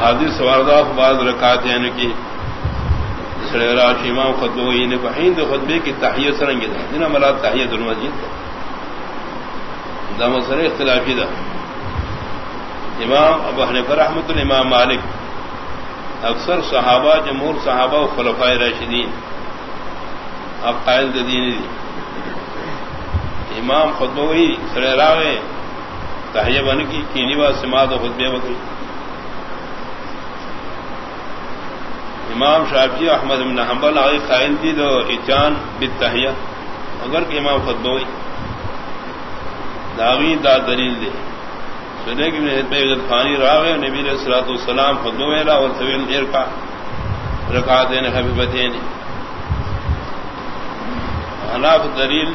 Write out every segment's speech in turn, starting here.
حادث واردہ بعض رکعت یعنی کہ سڑے راش امام خطبہ ہوئی یعنی بہند خطبے کی تحیت سرنگی دا جنہ مراد تحیت المسجد دا دا مسئلہ اختلافی دا امام ابو حنیفہ رحمۃ الامام مالک، اکثر صحابہ، جمہور صحابہ و خلفائے راشدین۔ اب قائل دین دی۔ امام خطبہ وہی سڑے راوے تحیہ بن کی کینی با سماعت و خطبے بکری امام شافی احمد بن حنبل آئی قائل دی دو اتیان بالتحیہ۔ اگر کہ امام خطبہ ہوئی داغی دا دلیل دے۔ سنے کی فانی راغ نبی علیہ السلاۃ السلام خطبہ میرا اور طویل دیر کا رکھا دین حبیبتین۔ حناف دلیل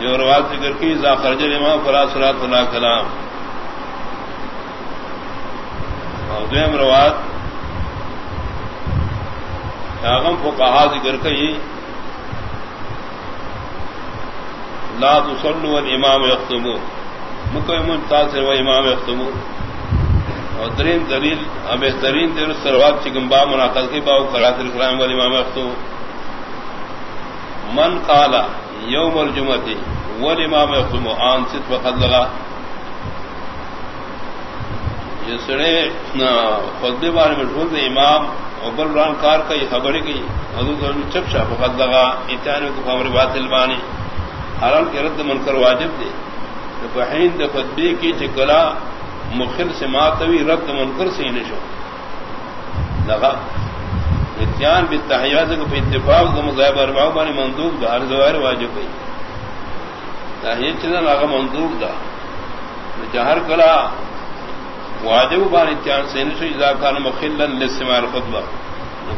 جو روات ذکر کی ذا خرج امام فلا صلاۃ اللہ کلام اور دویم روات آغم کو کہا ذکر کئی، لا تصلوا الامام يختمو مکہ ممتاز سے وہ امام يختمو اور درین دلیل اب بہترین دیر سروات چکم با مناقض کی، باو قرات الکرام والامام يختمو من قال یوم الجمعتی والامام يختمو آن ست وقت لگا. یہ سڑے خطبے بارے میں ڈھول دے امام اوبر ران کار کا یہ خبر کی حضور چپ شا فقط لگا اتنے کو خبر باطل بانی حرال کے رد من کر واجب دے. تو بہین خطبے کی چکلا، مخل سے ماتوی رد منکر سے نشو. لگا. اتیان بھی تحیات کو اتفاق کو مذہب ارباؤ بانی مندوب دا، ہر زوائر واجب گئی تحیت چیزا لاغا مندوب دا۔ جہر کلا واجب بان اتیان سے نشو اذا کان مخلا لسماع الخطبہ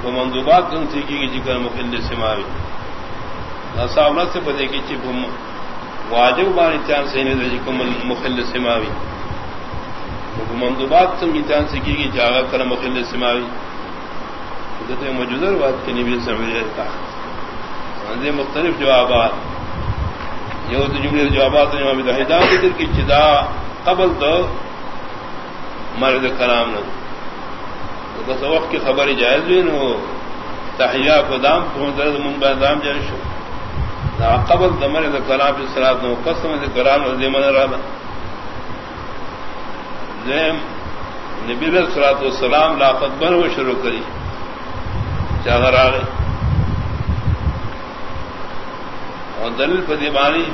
تو مندوبات کن سیکھی کی ذکر جی مخل لسماعی صاحب سے پتہ کی چپ واجب بان اتیان سے نشو جی ذکر مخل لسماعی تو مندوبات کن اتیان سیکھی کی جاگا جی کر مخل لسماعی تو موجودہ بات کی نبی سمجھ کا مختلف جوابات. یہ تو جملے جوابات ہدایت ذکر کی چدا قبل تو مرد کلام نہ بس وقت کی خبر جائز بھی نہ ہو تحیہ کو دام پہنچ درد منگا دام جائش ہو نہ قبل دمر کلام سے سرات نہ ہو قسم سے کلام من رہا نبی سرات و سلام لاقت بن وہ شروع کری چاہر آ گئی اور دلیل پتی بانی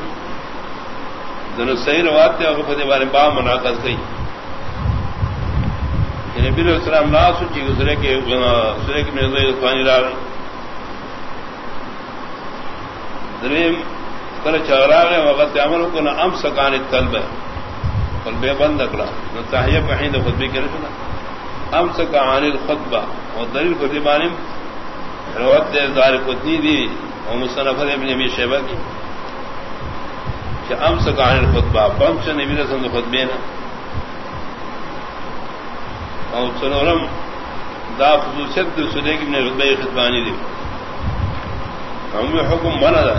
دونوں صحیح روات تھے اور پتی بانی با منعقد گئی نبی علیہ السلام لا سوچی دوسرے کے دوسرے کے میرے پانی لا گئی دریم، کل چغرا گئے وقت عمل کو نہ ام سکان طلب ہے۔ اور بے بند اکڑا۔ نہ چاہیے کہیں تو خطبے کے رکھنا ام سکان خطبہ اور دلیل کو دیبانی روت دے دار قدنی دی اور مصنف ابن ابی شیبہ کی کہ ام سکان خطبہ پم سے نبی رسم خطبے نا۔ اور سنورم دا خصوصیت سنے کی نے رتبہ خطبانی دی۔ ہم حکم بنا دا۔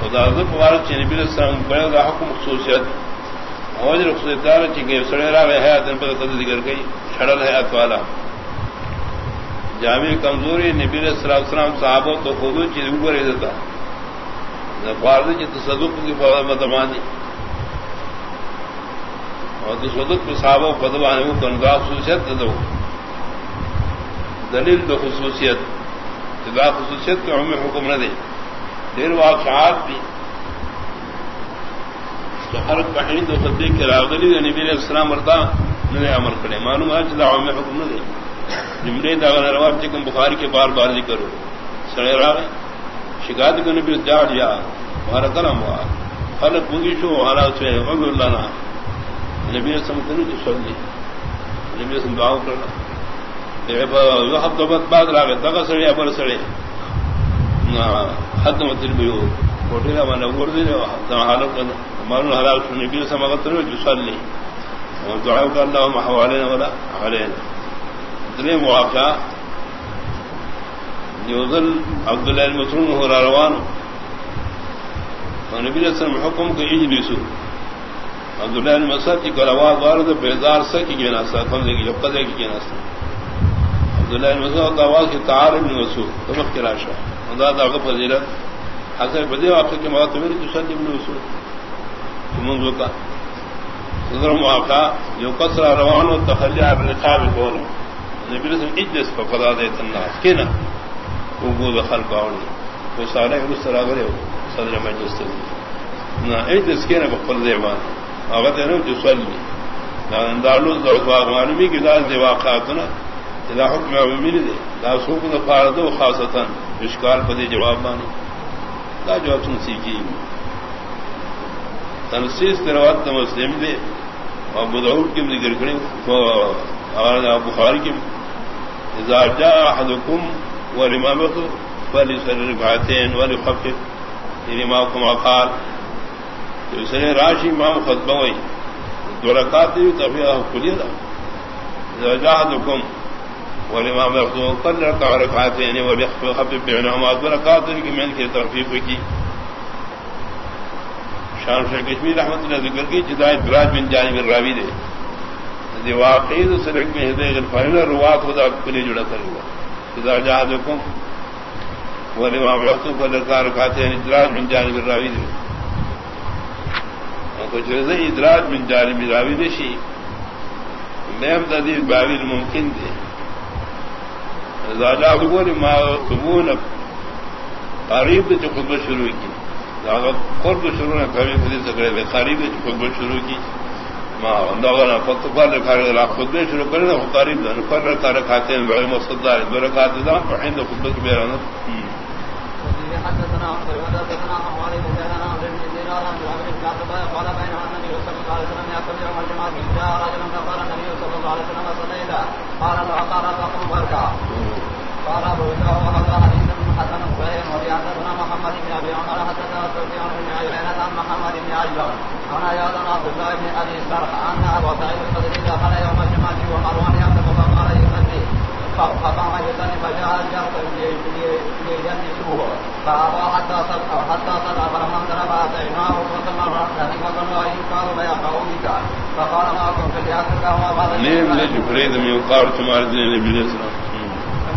خدا رضب وارد چی نبی السلام بڑے دا حکم خصوصیت۔ اور جو خصوصیت دار چی کہ سڑے را رہے حیات ان پر قدر ذکر گئی چھڑل حیات والا۔ جامع کمزوری نبی علیہ السلام صحابہ تو خودو چیز اوپر دیتا فارد چی تصدق کی فوض مدمانی اور دسودت میں صحابہ پدوانے وہ کنگا خصوصیت دے دو. دلیل دو خصوصیت. دا خصوصیت کے ہمیں حکم نہ دے دیر واقعات بھی. تو ہر کہیں دو خطے کے راغلی نبی علیہ السلام مرتا نئے عمل کرے. معلوم ہے چلا ہمیں حکم نہ دے جملے دا رواب چکم بخاری کے بار بار ذکر ہو۔ سڑے راہ شکایت کو نبی جا ہمارا کرم ہوا۔ ہر پوگی شو ہمارا سے اللہ نہ نبی سمت نہیں تو سن لی نبی سم دعا کرنا۔ ہفت بت بعد را گئے تک سڑے ابر سڑے۔ حد مت بھی ہو کوٹے کا مانا اڑ دے حالت مارن حلال نبی سم اگر تو جو سن لی دعا کرنا ہم حوالے والا حوالے اتنے مواقع یوزل عبداللہ مسلم ہو رہا روان نبی رسم حکم کو اجلیسو عبداللہ نے مسد کی گلواز وارد بیزار سے کی گینا سا کم دے گی جب قدرے کی گینا سا۔ عبداللہ نے مسد آواز کی تار ابن مسعود تمک کی راشا خدا دا فضیلت۔ حسن بدے واقع کے موقع میری تو سن ابن مسعود منذ کا۔ صدر موقع جو قصر روان و تخلیہ ابن خواب کون نبی رسم اجلس پر قضا دیتا الناس کینا وہ گو دخل پاؤنی وہ سارے اس طرح کرے صدر مجلس سے نہ اجلس کینا بقل دیوان اگر تیرے جو سولی دارلو معلومی کی دار دے واقعات نا اذا حکم عمومی دے۔ دا سوق دا فاردو خاصتا اشکال پدے جواب مانی دا جواب سن سیکھی تنسیس تروات دا مسلم دے، ابو دعود کی ذکر کریں اور بخاری کی اذا جاء احدكم والامامه فليسر ركعتين وليخفف الامامكم وقال دوسرے راشی مام خطبہ ہوئی دو رکعت دی تفیہ کلی دا والامام یخدو قل رکع رکعت یعنی وليخفف بعنہما دو رکعت دی، کہ میں نے تخفیف کی. شان شیخ کشمیر رحمت اللہ ذکر کی جدائے براج بن جانب الراوی دے. دی واقعی دو سرک میں ہدے غلفائن روات خدا کلی جڑا کرے گا اذا جدا جاہدکم والامام یخدو قل رکع رکعت یعنی براج بن جانب الراوی دے کچھ ادراج من جانب راوی دشی میم تدیر باویل ممکن دے زاجا بگوری ما قبول قریب دے خطبہ شروع کی۔ قرب شروع نے کبھی خودی سے کرے قریب دے خطبہ شروع کی۔ ما انداغنا فقط رکھا رہے خطبہ شروع کرے نا قریب دے نفر رکھا رکھاتے ہیں بڑے مقصد دار دو رکھاتے دا فحین دے خطبہ کی بیرانا حدثنا حدثنا حوالي بن جهنم بن دينار عن جابر بن عبد الله محمد بن ابي عمر حدثنا سفيان بن عيينة عن محمد بن عجلان عن اياض عبد الله بن ابي سرح ان ابو سعيد الخدري دخل يوم الجمعة ومروان يخطب فقال يصلي فقام يصلي فجاء الجرس ليجنسوه فأبى حتى صدق حتى صدق فلما انقلب أتيناه وثم رأسه وظن أن يقال بيقعوا بك فقال ما كنت لأترك هو بعض نعم لجي من يقال تمارد النبي صلى الله عليه وسلم